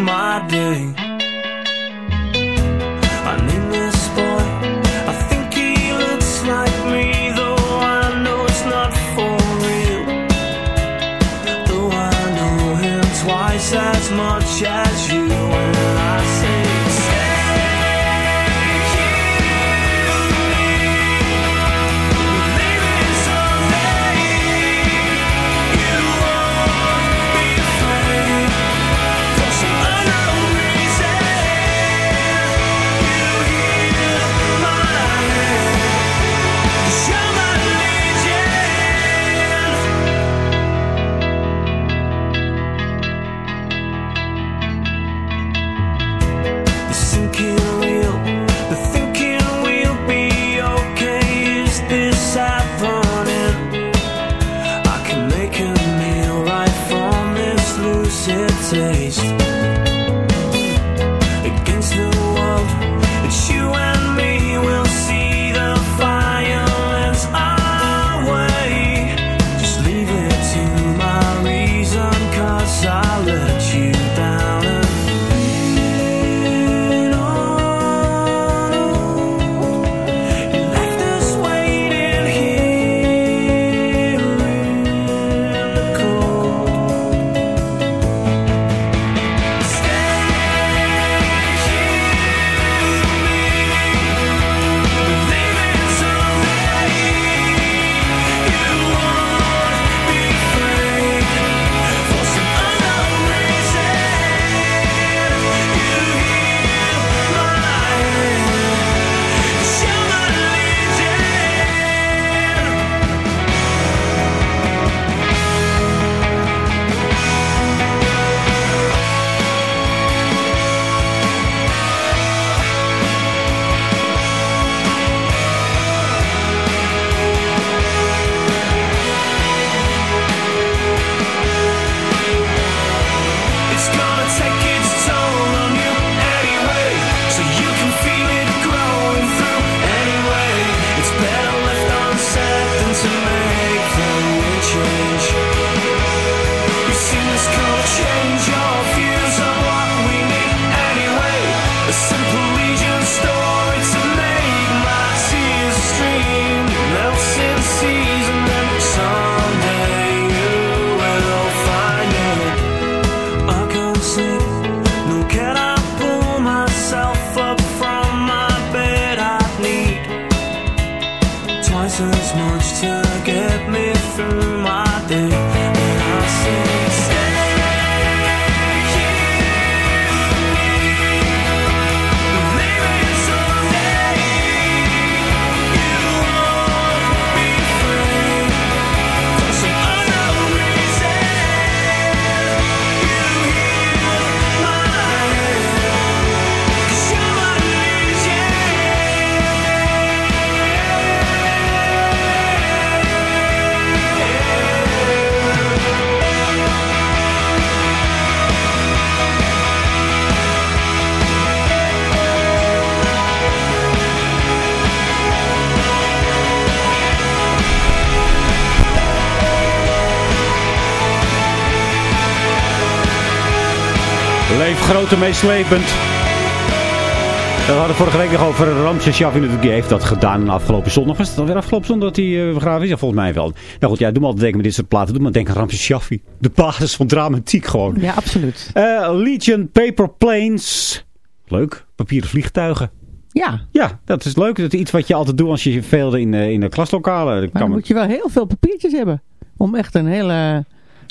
En meeslepend. We hadden vorige week nog over Ramses. Die heeft dat gedaan afgelopen zondag. Was het alweer afgelopen zondag dat hij uh, begraven is? Ja, volgens mij wel. Nou goed, ja, doe maar altijd denken met dit soort platen. Doe maar denken aan Ramses Shaffi. De basis van dramatiek gewoon. Ja, absoluut. Eh, Legion Paper Planes. Leuk. Papieren vliegtuigen. Ja, Ja, dat is leuk. Dat is iets wat je altijd doet als je veelde in, eh, in de klaslokalen. Maar dan moet je wel heel veel papiertjes hebben. Om echt een hele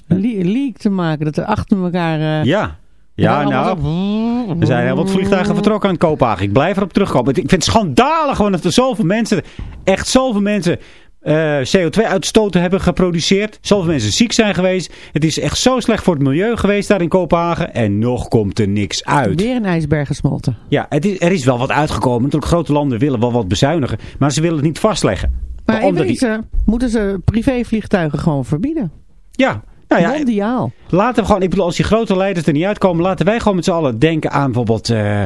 le- leak te maken. Dat er achter elkaar... Ja. Ja, nou. zo- Er zijn heel wat vliegtuigen vertrokken aan Kopenhagen. Ik blijf erop terugkomen. Ik vind het schandalig gewoon dat er zoveel mensen, echt zoveel mensen eh, CO2-uitstoten hebben geproduceerd. Zoveel mensen ziek zijn geweest. Het is echt zo slecht voor het milieu geweest daar in Kopenhagen. En nog komt er niks uit. Weer een ijsberg gesmolten. Ja, het is, er is wel wat uitgekomen. Natuurlijk, grote landen willen wel wat bezuinigen. Maar ze willen het niet vastleggen. Maar in die- wezen moeten ze privévliegtuigen gewoon verbieden. Ja, nou ja, Mondiaal. Laten we gewoon, ik bedoel, als die grote leiders er niet uitkomen, laten wij gewoon met z'n allen denken aan bijvoorbeeld eh,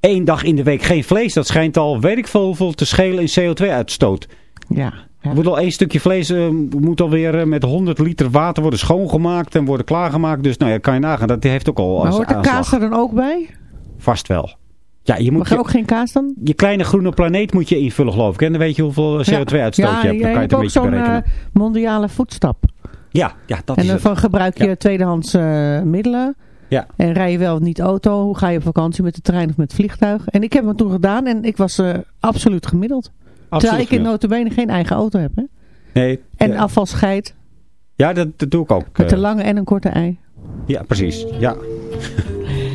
één dag in de week geen vlees. Dat schijnt al, weet ik veel, hoeveel te schelen in CO2-uitstoot. Ja. ja. Ik bedoel, één stukje vlees eh, moet alweer eh, met 100 liter water worden schoongemaakt en worden klaargemaakt. Dus nou ja, kan je nagaan, dat heeft ook al Maar hoort de aanslag. kaas er dan ook bij? Vast wel. Ja, je moet Mag je je, ook geen kaas dan? je kleine groene planeet moet je invullen, geloof ik. En dan weet je hoeveel CO2-uitstoot ja, je hebt. Dan kan je hebt een beetje zo'n berekenen. mondiale voetstap. Ja, ja, dat En is het. dan gebruik je Ja. tweedehands eh, middelen. Ja. En rij je wel of niet auto? Hoe ga je op vakantie met de trein of met het vliegtuig? En ik heb het toen gedaan en ik was eh, absoluut gemiddeld. Terwijl Absoluut. ik in notabene geen eigen auto heb. Hè? Nee, En ja, afval scheidt ja dat, dat doe ik ook. met eh. een lange en een korte ei. Ja, precies. Ja.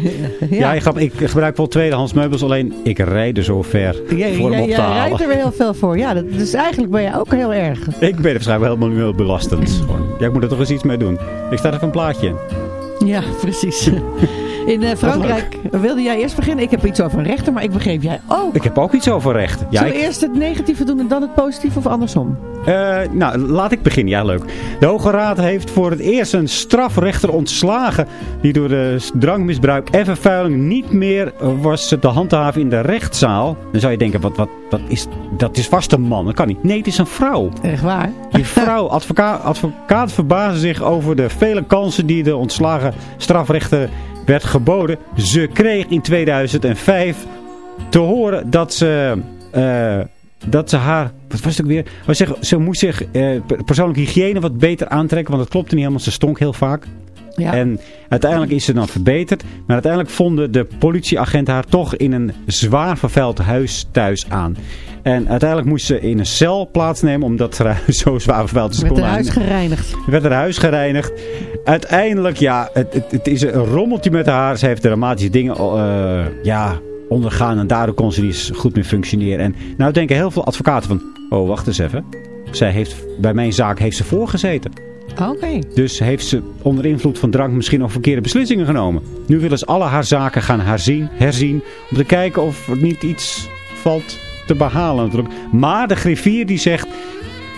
<laughs> Ja, Ja, ik, gebruik wel tweedehands meubels, alleen ik rijd er zo ver Jij- voor hem jij- op te jij halen. rijdt er weer heel veel voor. Ja, dat, dus eigenlijk ben je ook heel erg. Ik ben er waarschijnlijk wel helemaal niet belastend. Ja, ik moet er toch eens iets mee doen. Ik sta even een plaatje in. Ja, precies. <laughs> In eh, Frankrijk wilde jij eerst beginnen. Ik heb iets over een rechter, maar ik begreep jij ook. Ik heb ook iets over recht. Ja, Zullen we ik- eerst het negatieve doen en dan het positieve of andersom? Eh, nou, laat ik beginnen. Ja, leuk. De Hoge Raad heeft voor het eerst een strafrechter ontslagen... die door de drankmisbruik en vervuiling niet meer eh, was te handhaven in de rechtszaal. Dan zou je denken, wat, wat, wat is, dat is vast een man. Dat kan niet. Nee, het is een vrouw. Echt waar? Die vrouw, <laughs> advocaat, advocaat verbazen zich over de vele kansen die de ontslagen strafrechter werd geboden. Ze kreeg in 2005 te horen dat ze, eh, dat ze haar, wat was het ook weer? Oh, zeg, ze moest zich eh, persoonlijke hygiëne wat beter aantrekken, want dat klopte niet helemaal. Ze stonk heel vaak. Ja. En uiteindelijk is ze dan verbeterd. Maar uiteindelijk vonden de politieagenten haar toch in een zwaar vervuild huis thuis aan. En uiteindelijk moest ze in een cel plaatsnemen omdat haar huis <laughs> zo zwaar vervuild is. Ze Met een haar- huis gereinigd. er werd haar huis gereinigd. Uiteindelijk, ja, het, het, het is een rommeltje met haar. Ze heeft dramatische dingen eh, ja, ondergaan. En daardoor kon ze niet goed meer functioneren. En nou denken heel veel advocaten van... Oh, wacht eens even. Zij heeft, bij mijn zaak heeft ze voorgezeten. Oké. Dus heeft ze onder invloed van drank misschien nog verkeerde beslissingen genomen. Nu willen ze alle haar zaken gaan herzien, herzien. Om te kijken of er niet iets valt te behalen. Maar de griffier die zegt...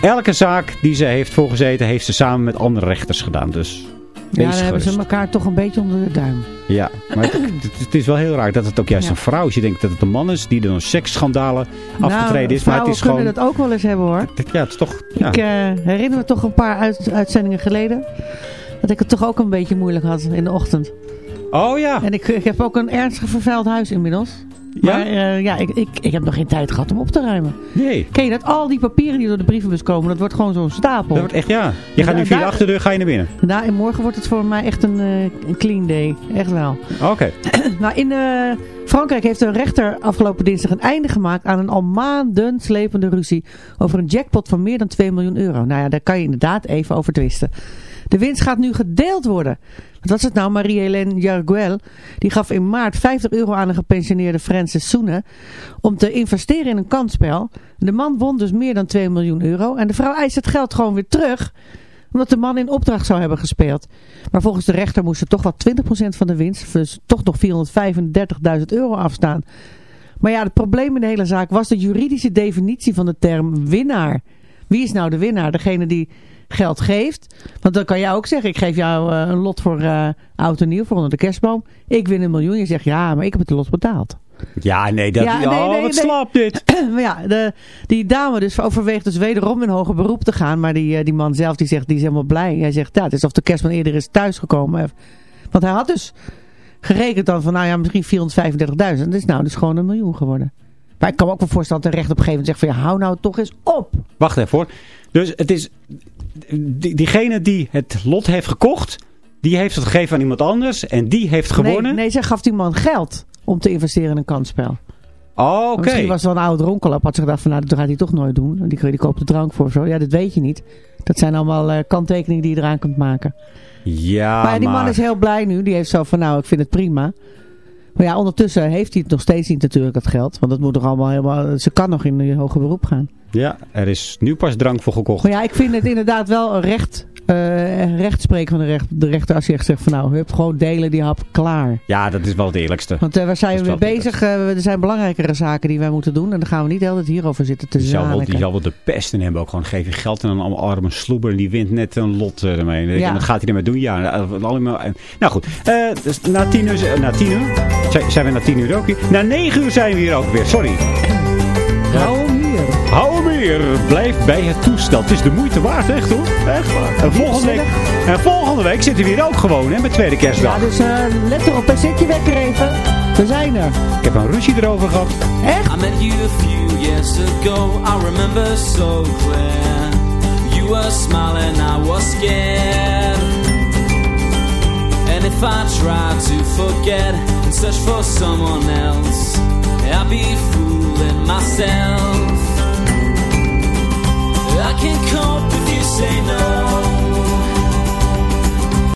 Elke zaak die ze heeft voorgezeten heeft ze samen met andere rechters gedaan. Dus Ja, dan hebben ze elkaar toch een beetje onder de duim. Ja, maar het, het- is wel heel raar dat het ook juist Ja. een vrouw is. Je denkt dat het een man is die door seksschandalen afgetreden is. Maar het Nou, is gewoon... kunnen dat ook wel eens hebben hoor. Ja, het is toch... Ja. Ik eh, herinner me toch een paar uit- uitzendingen geleden. Dat ik het toch ook een beetje moeilijk had in de ochtend. Oh ja. En ik, ik heb ook een ernstig vervuild huis inmiddels. Ja? Maar eh, ja, ik, ik, ik heb nog geen tijd gehad om op te ruimen. Nee. Ken je dat? Al die papieren die door de brievenbus komen, dat wordt gewoon zo'n stapel. Dat wordt echt, ja. Je gaat nu via de achterdeur ga je naar binnen. Nou, en morgen wordt het voor mij echt een, eh, een clean day. Echt wel. Oké. <clears throat> Nou, in eh, Frankrijk heeft een rechter afgelopen dinsdag een einde gemaakt aan een al maanden slepende ruzie over een jackpot van meer dan 2 miljoen euro. Nou ja, daar kan je inderdaad even over twisten. De winst gaat nu gedeeld worden. Wat was het nou? Marie-Hélène Jarguel, die gaf in maart 50 euro aan een gepensioneerde Francis Soene om te investeren in een kansspel. De man won dus meer dan 2 miljoen euro en de vrouw eist het geld gewoon weer terug omdat de man in opdracht zou hebben gespeeld. Maar volgens de rechter moest er toch wel 20% van de winst, dus toch nog 435.000 euro afstaan. Maar ja, het probleem in de hele zaak was de juridische definitie van de term winnaar. Wie is nou de winnaar? Degene die geld geeft. Want dan kan jij ook zeggen, ik geef jou eh, een lot voor eh oud en nieuw, voor onder de kerstboom. Ik win een miljoen. Je zegt, ja, maar ik heb het lot betaald. Ja, nee, dat, Ja, oh, nee, nee, wat nee. slap dit. <clears throat> maar ja, de, die dame dus overweegt dus wederom in hoger beroep te gaan. Maar die, eh, die man zelf die zegt, die is helemaal blij. Hij zegt, ja, het is of de kerstman eerder is thuisgekomen. Want hij had dus gerekend dan van, nou ja, misschien 435.000. Dat is nou dus gewoon een miljoen geworden. Maar ik kan me ook wel voorstellen dat de recht op een gegeven moment zegt van, ja, hou nou toch eens op. Wacht even hoor. Dus het is... Die, diegene die het lot heeft gekocht... Die heeft het gegeven aan iemand anders. En die heeft gewonnen. Nee, nee, zij gaf die man geld om te investeren in een kansspel. Oh, Oké. Misschien was het wel een oude dronkelap. Had ze gedacht van, nou, dat gaat hij toch nooit doen. Die, die koopt de drank voor zo. Ja, dat weet je niet. Dat zijn allemaal eh, kanttekeningen die je eraan kunt maken. Ja, maar ja, die man maar- is heel blij nu. Die heeft zo van, nou, ik vind het prima. Maar ja, ondertussen heeft hij het nog steeds niet natuurlijk, dat geld. Want dat moet toch allemaal helemaal... Ze kan nog in een hoger beroep gaan. Ja, er is nu pas drank voor gekocht. Maar ja, ik vind het inderdaad wel een recht... eh recht spreken van de, recht, de rechter als je echt zegt van nou, hup, gewoon delen die hap klaar. Ja, dat is wel het eerlijkste. Want eh, waar zijn Dat we mee bezig? Eh, er zijn belangrijkere zaken die wij moeten doen. En dan gaan we niet altijd hierover zitten te wel, die zal wel de pest in hebben ook. Gewoon geef je geld en allemaal arme sloeber. En die wint net een lot ermee. Ja. En dan gaat hij ermee doen. Ja, allemaal, en- nou goed. dus na tien uur... na tien uur? Zijn, we na tien uur ook hier? Na negen uur zijn we hier ook weer. Sorry. Hier. Hou hem weer. Blijf bij het toestel. Het is de moeite waard, echt hoor. Echt waar. En volgende week, en volgende week zitten we hier ook gewoon, hè, met tweede kerstdag. Ja, dus eh, let erop en zet je wekker even. We zijn er. Ik heb een ruzie erover gehad. Echt? I met you a few years ago, I remember so clear. You were smiling, I was scared. And if I tried to forget and search for someone else, I'd be fooling myself. I can't cope if you say no.